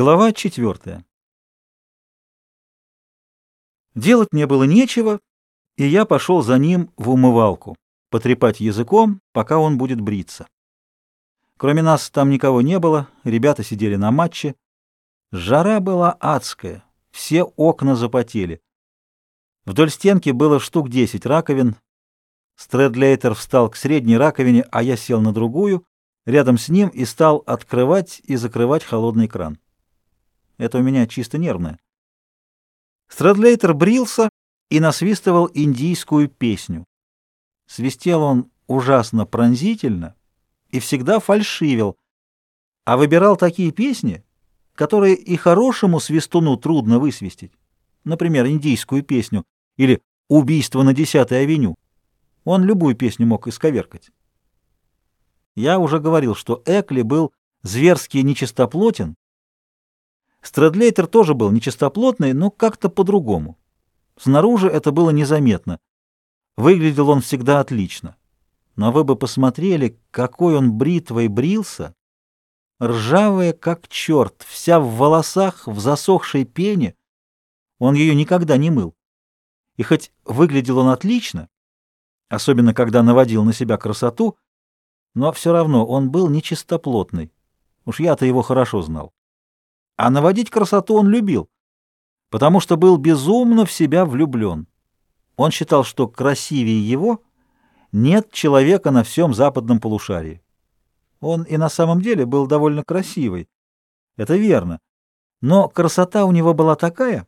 Глава четвертая. Делать мне было нечего, и я пошел за ним в умывалку, потрепать языком, пока он будет бриться. Кроме нас там никого не было, ребята сидели на матче. Жара была адская, все окна запотели. Вдоль стенки было штук десять раковин. Стрэдлейтер встал к средней раковине, а я сел на другую, рядом с ним и стал открывать и закрывать холодный кран. Это у меня чисто нервное. Страдлейтер брился и насвистывал индийскую песню. Свистел он ужасно пронзительно и всегда фальшивил, а выбирал такие песни, которые и хорошему свистуну трудно высвистить. Например, индийскую песню или «Убийство на 10-й авеню». Он любую песню мог исковеркать. Я уже говорил, что Экли был зверски нечистоплотен Стрэдлейтер тоже был нечистоплотный, но как-то по-другому. Снаружи это было незаметно. Выглядел он всегда отлично. Но вы бы посмотрели, какой он бритвой брился. Ржавая, как черт, вся в волосах, в засохшей пене. Он ее никогда не мыл. И хоть выглядел он отлично, особенно когда наводил на себя красоту, но все равно он был нечистоплотный. Уж я-то его хорошо знал. А наводить красоту он любил, потому что был безумно в себя влюблен. Он считал, что красивее его нет человека на всем западном полушарии. Он и на самом деле был довольно красивый. Это верно. Но красота у него была такая,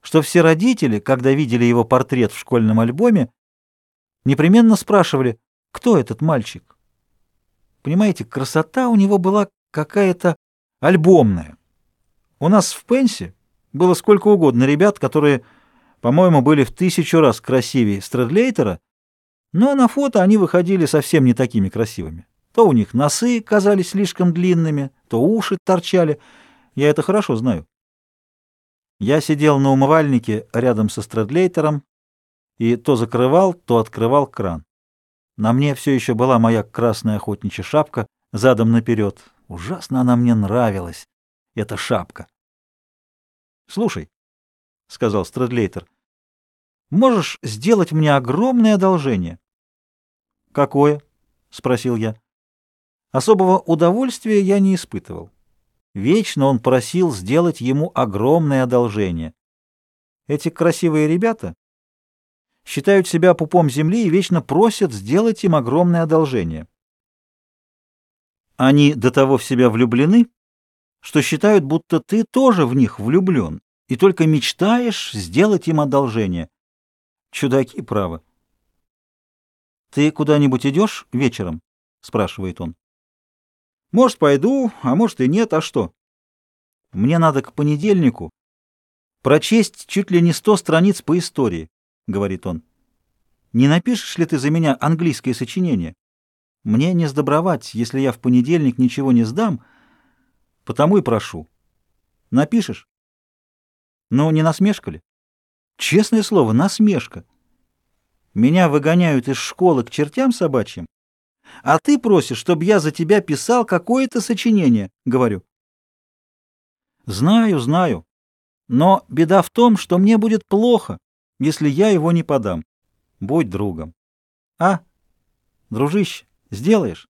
что все родители, когда видели его портрет в школьном альбоме, непременно спрашивали, кто этот мальчик. Понимаете, красота у него была какая-то альбомная. У нас в Пенсе было сколько угодно ребят, которые, по-моему, были в тысячу раз красивее Стрэдлейтера, но на фото они выходили совсем не такими красивыми. То у них носы казались слишком длинными, то уши торчали. Я это хорошо знаю. Я сидел на умывальнике рядом со Стрэдлейтером и то закрывал, то открывал кран. На мне все еще была моя красная охотничья шапка задом наперед. Ужасно она мне нравилась, эта шапка. «Слушай», — сказал Стрэдлейтер, — «можешь сделать мне огромное одолжение?» «Какое?» — спросил я. Особого удовольствия я не испытывал. Вечно он просил сделать ему огромное одолжение. Эти красивые ребята считают себя пупом земли и вечно просят сделать им огромное одолжение. Они до того в себя влюблены, что считают, будто ты тоже в них влюблен и только мечтаешь сделать им одолжение. Чудаки, право. «Ты куда-нибудь идешь вечером?» — спрашивает он. «Может, пойду, а может и нет, а что?» «Мне надо к понедельнику прочесть чуть ли не сто страниц по истории», — говорит он. «Не напишешь ли ты за меня английское сочинение?» Мне не сдобровать, если я в понедельник ничего не сдам, потому и прошу. Напишешь? Ну, не насмешка ли? Честное слово, насмешка. Меня выгоняют из школы к чертям собачьим, а ты просишь, чтобы я за тебя писал какое-то сочинение, говорю. Знаю, знаю, но беда в том, что мне будет плохо, если я его не подам. Будь другом. А, дружище? Сделаешь?